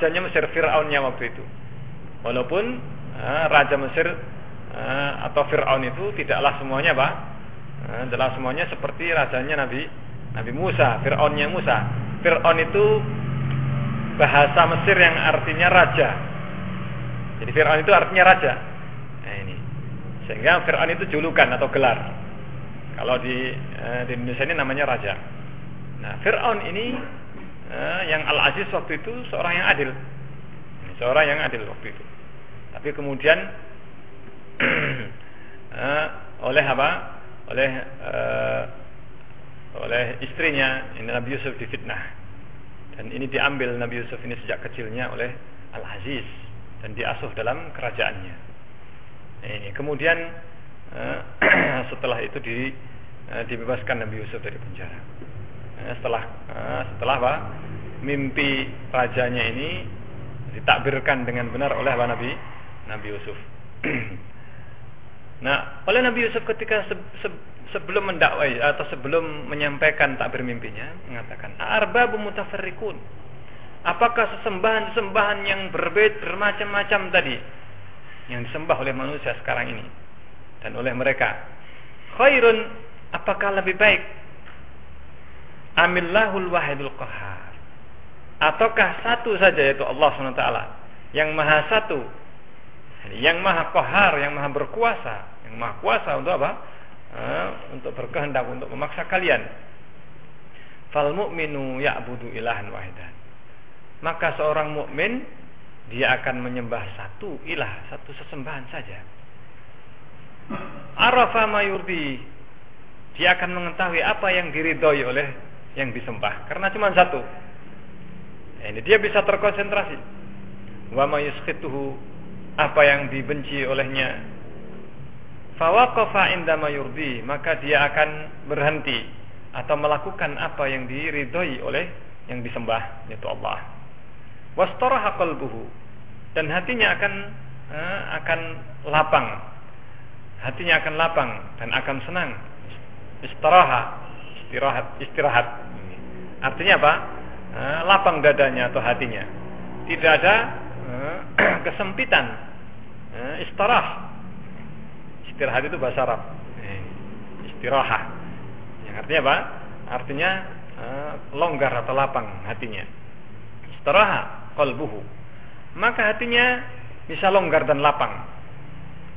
rajanya Mesir Firaunnya waktu itu. Walaupun uh, raja Mesir uh, atau Firaun itu tidaklah semuanya apa? Uh, adalah semuanya seperti rajanya Nabi Nabi Musa, Firaunnya Musa. Firaun itu bahasa Mesir yang artinya raja. Jadi Firaun itu artinya raja. Nah ini. Sehingga Firaun itu julukan atau gelar. Kalau di uh, di Indonesia ini namanya raja. Nah, Firaun ini uh, yang Al-Aziz waktu itu seorang yang adil. Seorang yang adil waktu itu. Tapi kemudian uh, oleh apa? Oleh uh, oleh istrinya Nabi Yusuf difitnah. Dan ini diambil Nabi Yusuf ini sejak kecilnya oleh Al-Aziz dan diasuh dalam kerajaannya. Ini kemudian uh, setelah itu di, uh, dibebaskan Nabi Yusuf dari penjara. Uh, setelah uh, setelah apa? Mimpi rajanya ini ditakbirkan dengan benar oleh Nabi Nabi Yusuf. nah, oleh Nabi Yusuf ketika se se sebelum mendakwai atau sebelum menyampaikan takbir mimpinya mengatakan arbabu mutafarriqun. Apakah sesembahan-sesembahan yang berbeda bermacam-macam tadi yang disembah oleh manusia sekarang ini dan oleh mereka khairun apakah lebih baik amillahul wahidul qahar ataukah satu saja yaitu Allah SWT yang maha satu yang maha kohar, yang maha berkuasa, yang maha kuasa untuk apa? Uh, untuk berkehendak untuk memaksa kalian. Fal mu'minu ya'budu ilahan wahidan. Maka seorang mukmin dia akan menyembah satu ilah, satu sesembahan saja. Arafa mayurdi. Dia akan mengetahui apa yang diridhoi oleh yang disembah. Karena cuma satu. Ini dia bisa terkonsentrasi. Wa mayuskhituhu apa yang dibenci olehnya. Fawaqafa indama yurdi maka dia akan berhenti atau melakukan apa yang diridhoi oleh yang disembah yaitu Allah. Wastaraha qalbuhu dan hatinya akan eh, akan lapang. Hatinya akan lapang dan akan senang. Istirahat istirahat istirahat. Artinya apa? Eh, lapang dadanya atau hatinya. Tidak ada eh, kesempitan. Eh, istirah. Istirahat itu bahasa Arab. Istirahat yang artinya apa? Artinya longgar atau lapang hatinya. Istirahat kalbuhu maka hatinya bisa longgar dan lapang.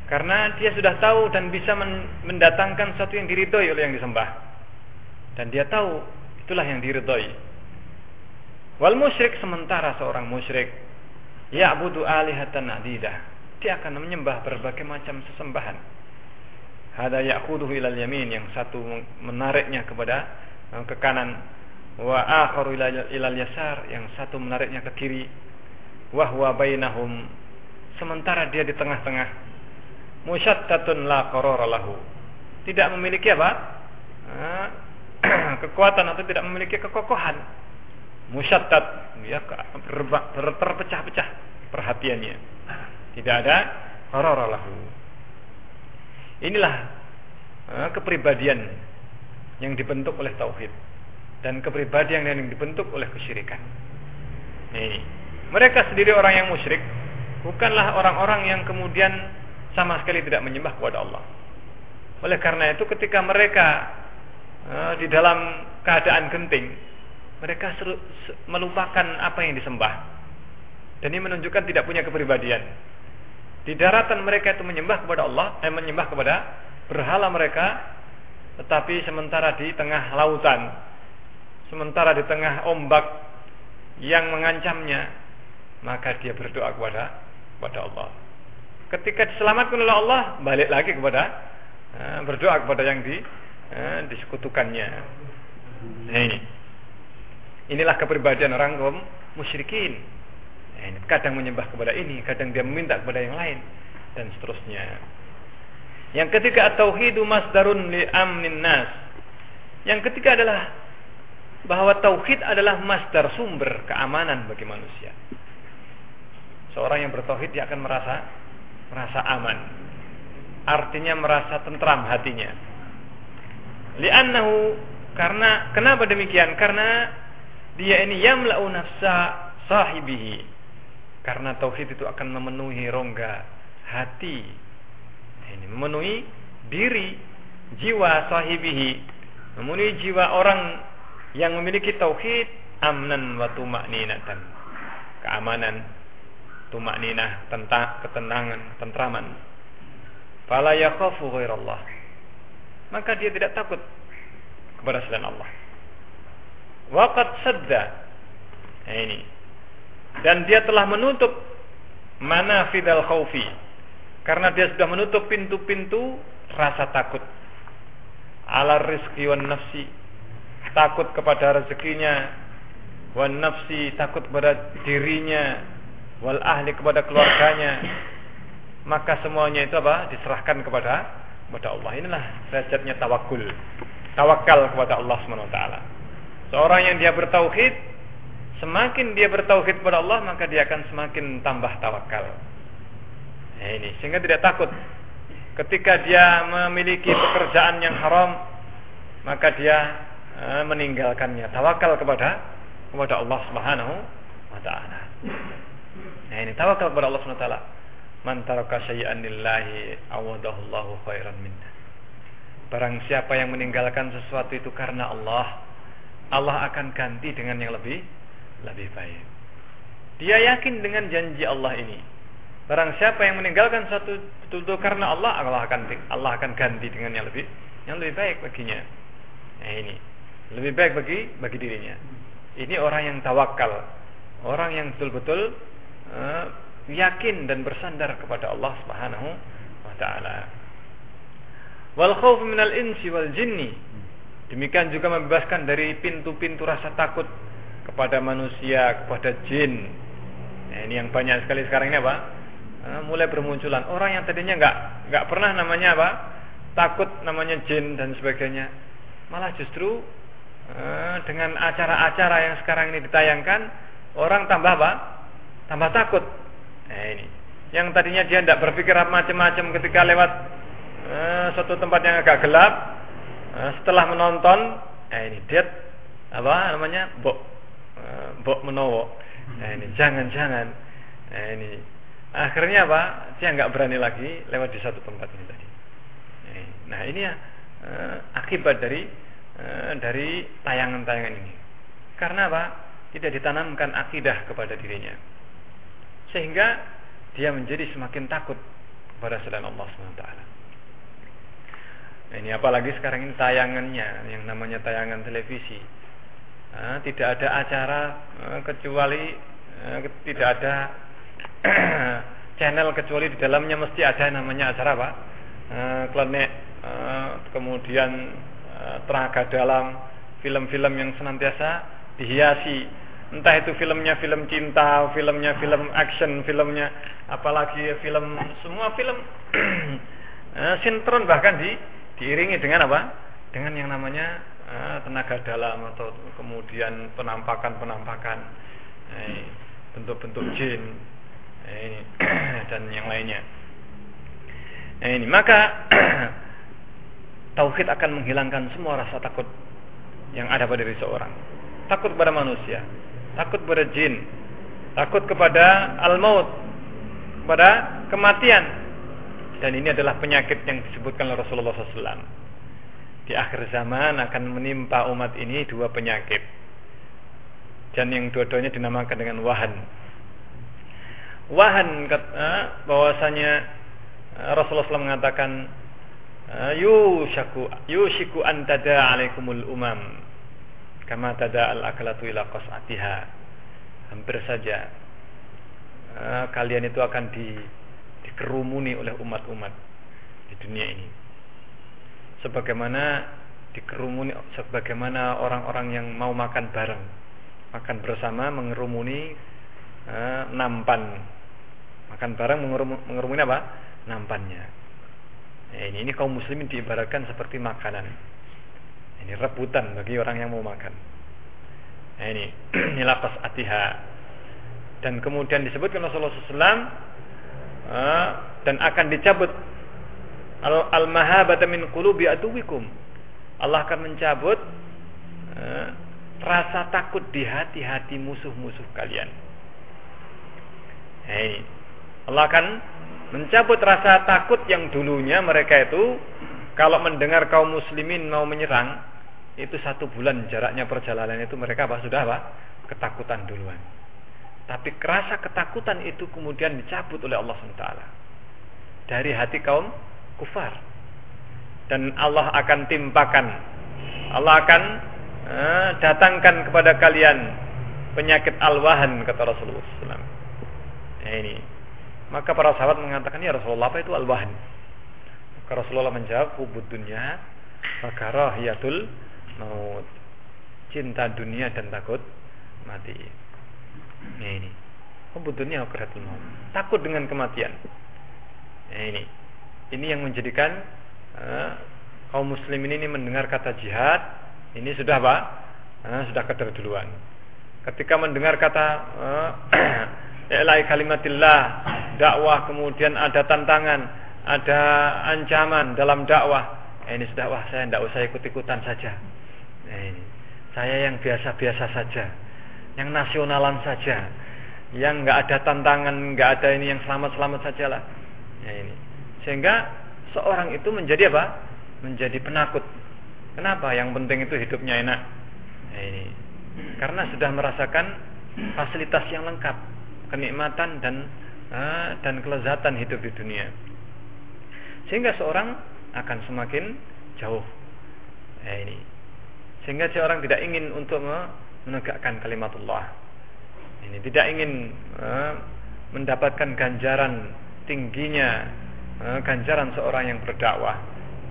Karena dia sudah tahu dan bisa mendatangkan sesuatu yang diridhoi oleh yang disembah dan dia tahu itulah yang diridhoi. Wal musyrik sementara seorang musyrik ya'budu alihatan adidah. Dia akan menyembah berbagai macam sesembahan. Hada ya'khuduhu ilal yamin yang satu menariknya kepada eh, ke kanan. Wa akharu ilal yasar yang satu menariknya ke kiri. Wa huwa bainahum sementara dia di tengah-tengah. Musyattatun la qarara lahu. Tidak memiliki apa? Eh, kekuatan atau tidak memiliki kekokohan musyattat ya terpecah-pecah perhatiannya tidak ada qararalahu. Inilah uh, kepribadian yang dibentuk oleh tauhid dan kepribadian yang dibentuk oleh kesyirikan. Ini. Mereka sendiri orang yang musyrik bukanlah orang-orang yang kemudian sama sekali tidak menyembah kepada Allah. Oleh karena itu ketika mereka uh, di dalam keadaan genting, mereka seru, melupakan apa yang disembah. Dan ini menunjukkan tidak punya kepribadian. Di daratan mereka itu menyembah kepada Allah, eh, menyembah kepada berhala mereka, tetapi sementara di tengah lautan, sementara di tengah ombak yang mengancamnya, maka dia berdoa kepada kepada Allah. Ketika diselamatkan oleh Allah, balik lagi kepada eh, berdoa kepada yang di eh, disekutukannya. Nah, ini. Inilah kepribadian orang kaum musyrikin ini kadang menyembah kepada ini, kadang dia meminta kepada yang lain dan seterusnya. Yang ketiga tauhidu masdarun li amnin nas. Yang ketiga adalah bahwa tauhid adalah masdar sumber keamanan bagi manusia. Seorang yang bertauhid dia akan merasa merasa aman. Artinya merasa tentram hatinya. Li'annahu karena kenapa demikian? Karena dia ini yamla'u nafsa sahibihi. Karena tauhid itu akan memenuhi rongga hati. Ini memenuhi diri jiwa sahibihi, memenuhi jiwa orang yang memiliki tauhid amnan wa tumakninatan. Keamanan, tumakninah, tentang ketenangan, ketentraman. Fala yakhafu ghairallah. Maka dia tidak takut kepada selain Allah. Waqad sadda. Nah, ini. Dan dia telah menutup mana fidal khaufi. Karena dia sudah menutup pintu-pintu rasa takut. Ala rizki wan nafsi. Takut kepada rezekinya. Wan nafsi takut kepada dirinya. Wal ahli kepada keluarganya. Maka semuanya itu apa? Diserahkan kepada kepada Allah. Inilah derajatnya tawakul. Tawakal kepada Allah Subhanahu wa taala. Seorang yang dia bertauhid, semakin dia bertauhid kepada Allah, maka dia akan semakin tambah tawakal. Nah, ini sehingga tidak takut ketika dia memiliki pekerjaan yang haram, maka dia uh, meninggalkannya. Tawakal kepada kepada Allah Subhanahu wa taala. Nah, ini tawakal kepada Allah Subhanahu wa taala. Man taraka syai'an lillahi awadahullahu khairan minna. Barang siapa yang meninggalkan sesuatu itu karena Allah, Allah akan ganti dengan yang lebih lebih baik. Dia yakin dengan janji Allah ini. Barang siapa yang meninggalkan satu betul karena Allah, Allah akan Allah akan ganti dengan yang lebih yang lebih baik baginya. Nah ini lebih baik bagi bagi dirinya. Ini orang yang tawakal, orang yang betul-betul uh, yakin dan bersandar kepada Allah Subhanahu wa taala. Wal khauf minal insi wal jinni Demikian juga membebaskan dari pintu-pintu rasa takut kepada manusia, kepada jin. Nah, ini yang banyak sekali sekarang ini apa? Nah, mulai bermunculan orang yang tadinya nggak nggak pernah namanya apa? Takut namanya jin dan sebagainya. Malah justru eh, dengan acara-acara yang sekarang ini ditayangkan, orang tambah apa? Tambah takut. Nah, ini. Yang tadinya dia tidak berpikir macam-macam ketika lewat eh, suatu tempat yang agak gelap, Nah, setelah menonton, eh ini dia apa namanya bok eh, bok menowo. Nah ini jangan-jangan, nah ini akhirnya apa? Dia nggak berani lagi lewat di satu tempat ini tadi. Nah ini ya eh, akibat dari eh, dari tayangan-tayangan ini. Karena apa? Tidak ditanamkan akidah kepada dirinya, sehingga dia menjadi semakin takut kepada selain Allah SWT. Ini apalagi sekarang ini tayangannya yang namanya tayangan televisi. Nah, tidak ada acara eh, kecuali eh, tidak ada channel kecuali di dalamnya mesti ada namanya acara apa? Eh, klenek, eh, kemudian eh, tenaga dalam, film-film yang senantiasa dihiasi entah itu filmnya film cinta, filmnya film action, filmnya apalagi film semua film eh, sinetron bahkan di diiringi dengan apa? Dengan yang namanya uh, tenaga dalam atau kemudian penampakan-penampakan eh, bentuk-bentuk jin eh, dan yang lainnya. Nah, ini maka tauhid akan menghilangkan semua rasa takut yang ada pada diri seorang. Takut kepada manusia, takut kepada jin, takut kepada al-maut, kepada kematian, dan ini adalah penyakit yang disebutkan oleh Rasulullah SAW. Di akhir zaman akan menimpa umat ini dua penyakit. Dan yang dua-duanya dinamakan dengan wahan. Wahan eh, bahwasanya eh, Rasulullah SAW mengatakan eh, yushaku yushiku an tada alaikumul umam kama tada al akalatu ila qas'atiha hampir saja kalian itu akan di dikerumuni oleh umat-umat di dunia ini. Sebagaimana dikerumuni sebagaimana orang-orang yang mau makan bareng, makan bersama mengerumuni uh, nampan. Makan bareng mengerumuni apa? Nampannya. Ya, ini ini kaum muslimin diibaratkan seperti makanan. Ini rebutan bagi orang yang mau makan. Nah, ini ini lapas atiha. Dan kemudian disebutkan Rasulullah SAW dan akan dicabut al-mahabata min qulubi. Allah akan mencabut rasa takut di hati-hati musuh-musuh kalian. Hei, Allah akan mencabut rasa takut yang dulunya mereka itu kalau mendengar kaum muslimin mau menyerang itu satu bulan jaraknya perjalanan itu mereka apa sudah apa ketakutan duluan. Tapi kerasa ketakutan itu kemudian dicabut oleh Allah SWT dari hati kaum kufar dan Allah akan timpakan Allah akan eh, datangkan kepada kalian penyakit alwahan kata Rasulullah SAW. Nah ini maka para sahabat mengatakan ya Rasulullah apa itu alwahan? Maka Rasulullah menjawab hubud dunia makarahiyatul maut cinta dunia dan takut mati. Nah ini hubud dunia makarahiyatul maut takut dengan kematian. Nah ini ini yang menjadikan uh, kaum muslimin ini mendengar kata jihad ini sudah apa? Uh, sudah kadar duluan. Ketika mendengar kata uh, Ilai kalimatillah dakwah kemudian ada tantangan, ada ancaman dalam dakwah. Eh, ini sudah wah saya tidak usah ikut-ikutan saja. Eh, saya yang biasa-biasa saja, yang nasionalan saja, yang nggak ada tantangan, nggak ada ini yang selamat-selamat sajalah. Ya ini. Sehingga seorang itu menjadi apa? Menjadi penakut. Kenapa? Yang penting itu hidupnya enak. Nah, ini. Karena sudah merasakan fasilitas yang lengkap, kenikmatan dan uh, dan kelezatan hidup di dunia. Sehingga seorang akan semakin jauh. Nah, ini. Sehingga seorang tidak ingin untuk menegakkan kalimat Allah. Ini tidak ingin uh, mendapatkan ganjaran tingginya uh, ganjaran seorang yang berdakwah,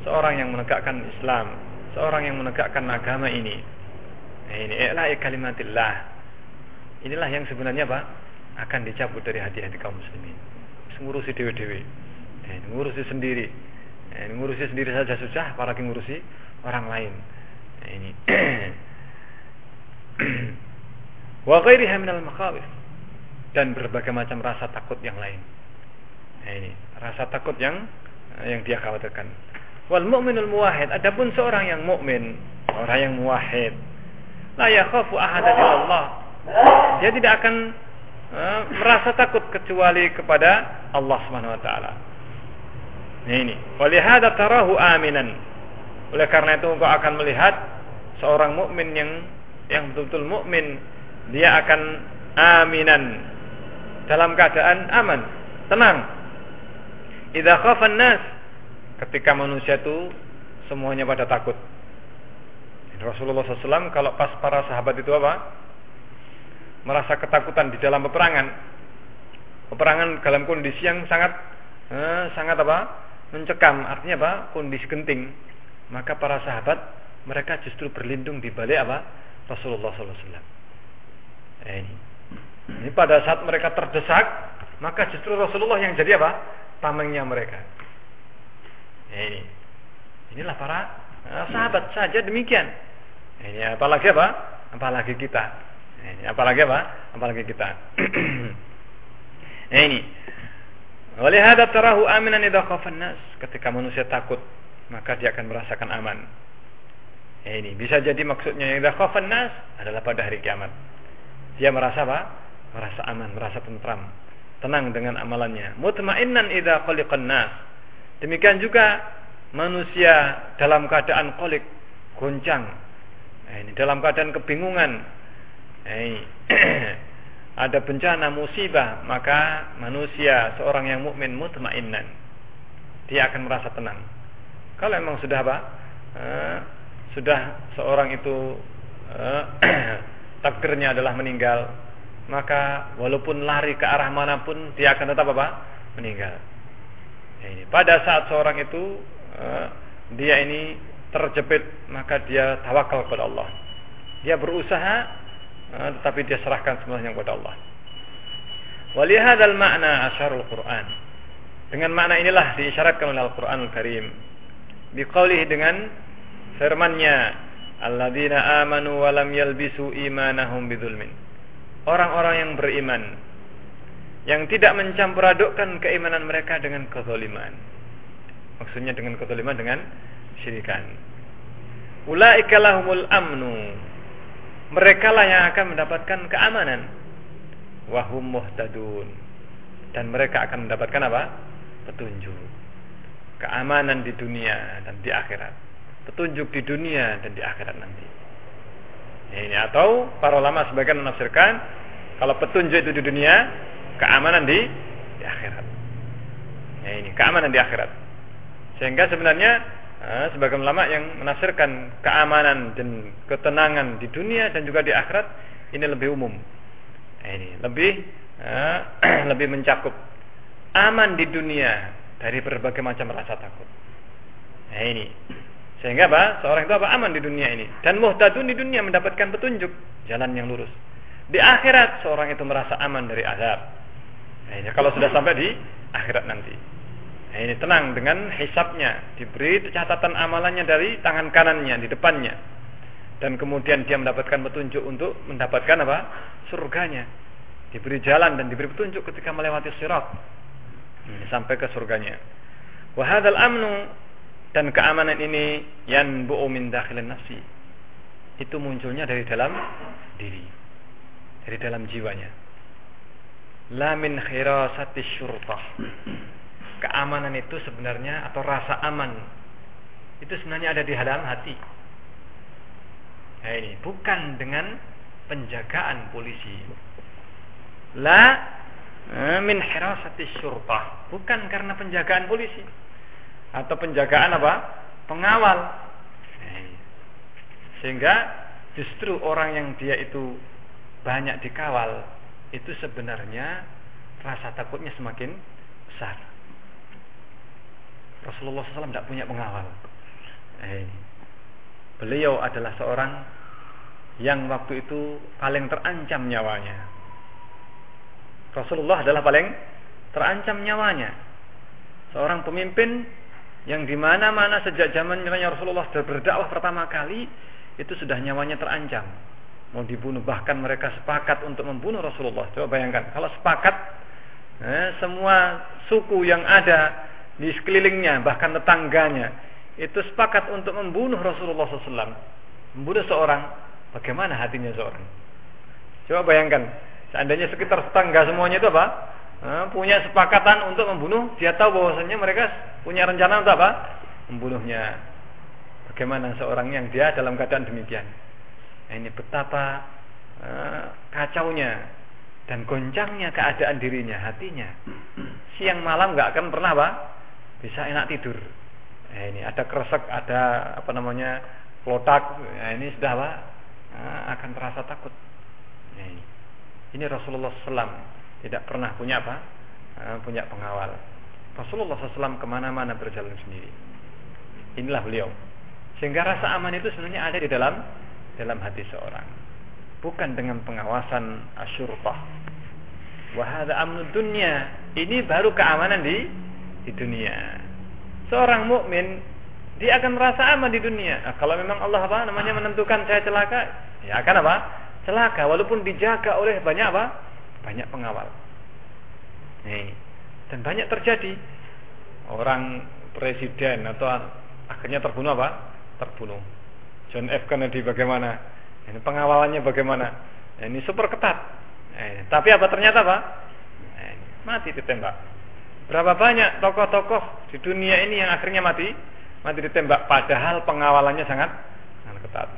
seorang yang menegakkan Islam, seorang yang menegakkan agama ini. Nah, ini i'la'i kalimatillah. Inilah yang sebenarnya Pak akan dicabut dari hati-hati kaum muslimin. Ngurusi dewi-dewi, eh, ngurusi sendiri, eh, ngurusi sendiri saja susah, apalagi ngurusi orang lain. Nah, ini. Wa ghairiha minal makhawif dan berbagai macam rasa takut yang lain. Ini rasa takut yang yang dia khawatirkan. Wal mu'minul muwahhid, adapun seorang yang mukmin, orang yang muwahhid, la yakhafu ahadan Allah. Dia tidak akan uh, merasa takut kecuali kepada Allah Subhanahu wa taala. Ini, walihada tarahu aminan. Oleh karena itu engkau akan melihat seorang mukmin yang yang betul-betul mukmin, dia akan aminan dalam keadaan aman, tenang. Idza khafan nas ketika manusia itu semuanya pada takut. Rasulullah SAW kalau pas para sahabat itu apa? Merasa ketakutan di dalam peperangan. Peperangan dalam kondisi yang sangat eh, sangat apa? Mencekam. Artinya apa? Kondisi genting. Maka para sahabat mereka justru berlindung di balik apa? Rasulullah SAW. Eh, ini. Ini pada saat mereka terdesak, maka justru Rasulullah yang jadi apa? Tamengnya mereka. Eh, ini. Inilah para eh, sahabat saja demikian. Ini apalagi apa? Apalagi kita. Ini apalagi apa? Apalagi kita. ini. Walihada tarahu aminan idza khafan nas. Ketika manusia takut, maka dia akan merasakan aman. Nah, ini bisa jadi maksudnya idza khafan nas adalah pada hari kiamat. Dia merasa apa? Merasa aman, merasa tentram, tenang dengan amalannya. Mutmainnan idza khaliqan nas. Demikian juga manusia dalam keadaan kolik, goncang, Nah, ini dalam keadaan kebingungan. Nah, ini. ada bencana musibah, maka manusia seorang yang mukmin mutmainnan. Dia akan merasa tenang. Kalau memang sudah apa? Uh, sudah seorang itu uh, takdirnya adalah meninggal, maka walaupun lari ke arah mana pun dia akan tetap apa? Meninggal. Ini. Pada saat seorang itu uh, dia ini terjepit maka dia tawakal kepada Allah. Dia berusaha eh, tetapi dia serahkan semuanya kepada Allah. Walihadal makna asyarul Quran. Dengan makna inilah diisyaratkan oleh Al-Quranul Karim. Biqaulihi dengan firman-Nya, "Alladzina amanu wa lam yalbisu imanahum bidzulmin." Orang-orang yang beriman yang tidak mencampur adukkan keimanan mereka dengan kezaliman. Maksudnya dengan kezaliman dengan syirikan. Ulaika lahumul amnu. mereka lah yang akan mendapatkan keamanan. Wahum muhtadun. Dan mereka akan mendapatkan apa? Petunjuk. Keamanan di dunia dan di akhirat. Petunjuk di dunia dan di akhirat nanti. Ini atau para ulama sebagian menafsirkan kalau petunjuk itu di dunia, keamanan di di akhirat. Ya ini keamanan di akhirat. Sehingga sebenarnya eh, sebagian ulama yang menafsirkan keamanan dan ketenangan di dunia dan juga di akhirat ini lebih umum. Nah, ini lebih eh, lebih mencakup aman di dunia dari berbagai macam rasa takut. Nah ini sehingga apa? Seorang itu apa? Aman di dunia ini. Dan muhtadun di dunia mendapatkan petunjuk jalan yang lurus. Di akhirat seorang itu merasa aman dari azab. Nah, ini kalau sudah sampai di akhirat nanti. Nah, ini tenang dengan hisapnya, diberi catatan amalannya dari tangan kanannya di depannya. Dan kemudian dia mendapatkan petunjuk untuk mendapatkan apa? surganya. Diberi jalan dan diberi petunjuk ketika melewati sirat. Ini sampai ke surganya. Wahadal amnu dan keamanan ini yang min dakhilin nafsi. Itu munculnya dari dalam diri. Dari dalam jiwanya. La min khirasati syurtah. Keamanan itu sebenarnya atau rasa aman itu sebenarnya ada di dalam hati. Nah ini bukan dengan penjagaan polisi. La min khirasati syurtah, bukan karena penjagaan polisi atau penjagaan apa? Pengawal. Sehingga justru orang yang dia itu banyak dikawal itu sebenarnya rasa takutnya semakin besar. Rasulullah SAW tidak punya pengawal. Beliau adalah seorang yang waktu itu paling terancam nyawanya. Rasulullah adalah paling terancam nyawanya. Seorang pemimpin yang di mana-mana sejak zaman Rasulullah berdakwah pertama kali itu sudah nyawanya terancam. Mau dibunuh bahkan mereka sepakat untuk membunuh Rasulullah. Coba bayangkan kalau sepakat eh, semua suku yang ada di sekelilingnya bahkan tetangganya itu sepakat untuk membunuh Rasulullah SAW membunuh seorang bagaimana hatinya seorang? Coba bayangkan seandainya sekitar tetangga semuanya itu apa Eh, punya sepakatan untuk membunuh, dia tahu bahwasanya mereka punya rencana untuk apa? Membunuhnya. Bagaimana seorang yang dia dalam keadaan demikian? Nah, ini betapa uh, kacaunya dan goncangnya keadaan dirinya, hatinya. Siang malam nggak akan pernah apa? Bisa enak tidur. Nah, ini ada kresek, ada apa namanya klotak. Nah, ini sudah apa? Uh, akan terasa takut. Nah, ini. Ini Rasulullah SAW tidak pernah punya apa? Uh, punya pengawal. Rasulullah SAW ke mana-mana berjalan sendiri. Inilah beliau. Sehingga rasa aman itu sebenarnya ada di dalam dalam hati seorang. Bukan dengan pengawasan asyurfah. Wahada amnu dunia. Ini baru keamanan di di dunia. Seorang mukmin dia akan merasa aman di dunia. Nah, kalau memang Allah apa namanya menentukan saya celaka, ya akan apa? Celaka walaupun dijaga oleh banyak apa? banyak pengawal. Nih, dan banyak terjadi orang presiden atau akhirnya terbunuh apa? Terbunuh. John F Kennedy bagaimana? Ini pengawalannya bagaimana? Ini super ketat. Nah, tapi apa ternyata apa? Nah, mati ditembak. Berapa banyak tokoh-tokoh di dunia ini yang akhirnya mati? Mati ditembak padahal pengawalannya sangat sangat ketat.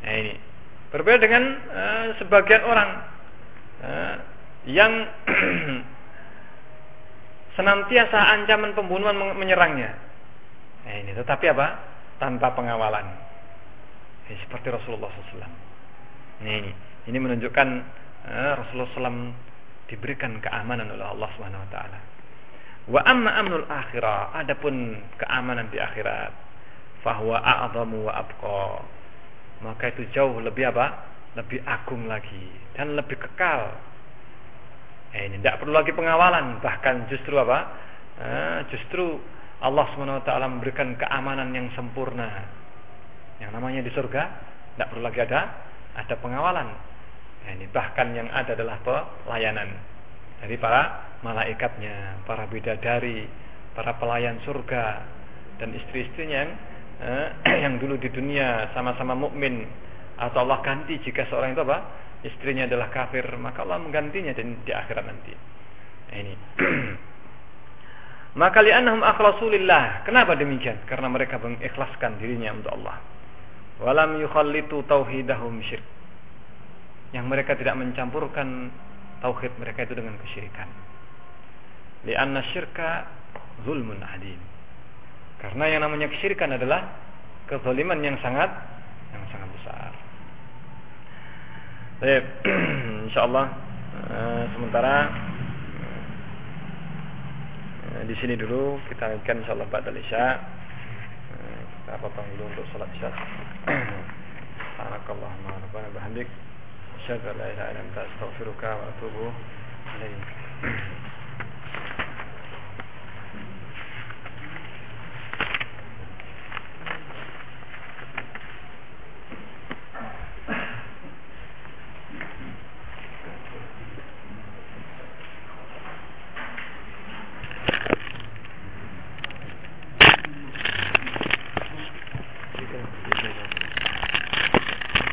Nah, ini berbeda dengan uh, sebagian orang Eh, yang senantiasa ancaman pembunuhan menyerangnya. Nah, ini tetapi apa? Tanpa pengawalan. Seperti Rasulullah SAW. Nah, ini ini menunjukkan eh, Rasulullah SAW diberikan keamanan oleh Allah Subhanahu Wa Taala. Wa amma amnul akhirah, adapun keamanan di akhirat, fahuwa a'zamu wa abqa. Maka itu jauh lebih apa? lebih agung lagi dan lebih kekal. Eh, ini tidak perlu lagi pengawalan, bahkan justru apa? Eh, justru Allah swt memberikan keamanan yang sempurna. Yang namanya di surga tidak perlu lagi ada ada pengawalan. Eh, ini bahkan yang ada adalah pelayanan dari para malaikatnya, para bidadari, para pelayan surga dan istri-istrinya yang yang dulu di dunia sama-sama mukmin. Atau Allah ganti jika seorang itu apa? Istrinya adalah kafir. Maka Allah menggantinya di, di akhirat nanti. Nah, ini. Maka li'annahum akhlasulillah kenapa demikian? Karena mereka mengikhlaskan dirinya untuk Allah. Walam yukhallitu tauhidahum syirk. Yang mereka tidak mencampurkan tauhid mereka itu dengan kesyirikan. Li'anna syirka zulmun adim karena yang namanya kesyirikan adalah kezaliman yang sangat yang sangat besar. Baik, insyaallah uh, sementara uh, di sini dulu kita akan insyaallah ba'da isya. Uh, kita potong dulu untuk salat isya. Subhanakallahumma rabbana bihamdik asyhadu an la ilaha illa anta astaghfiruka wa atubu ilaik.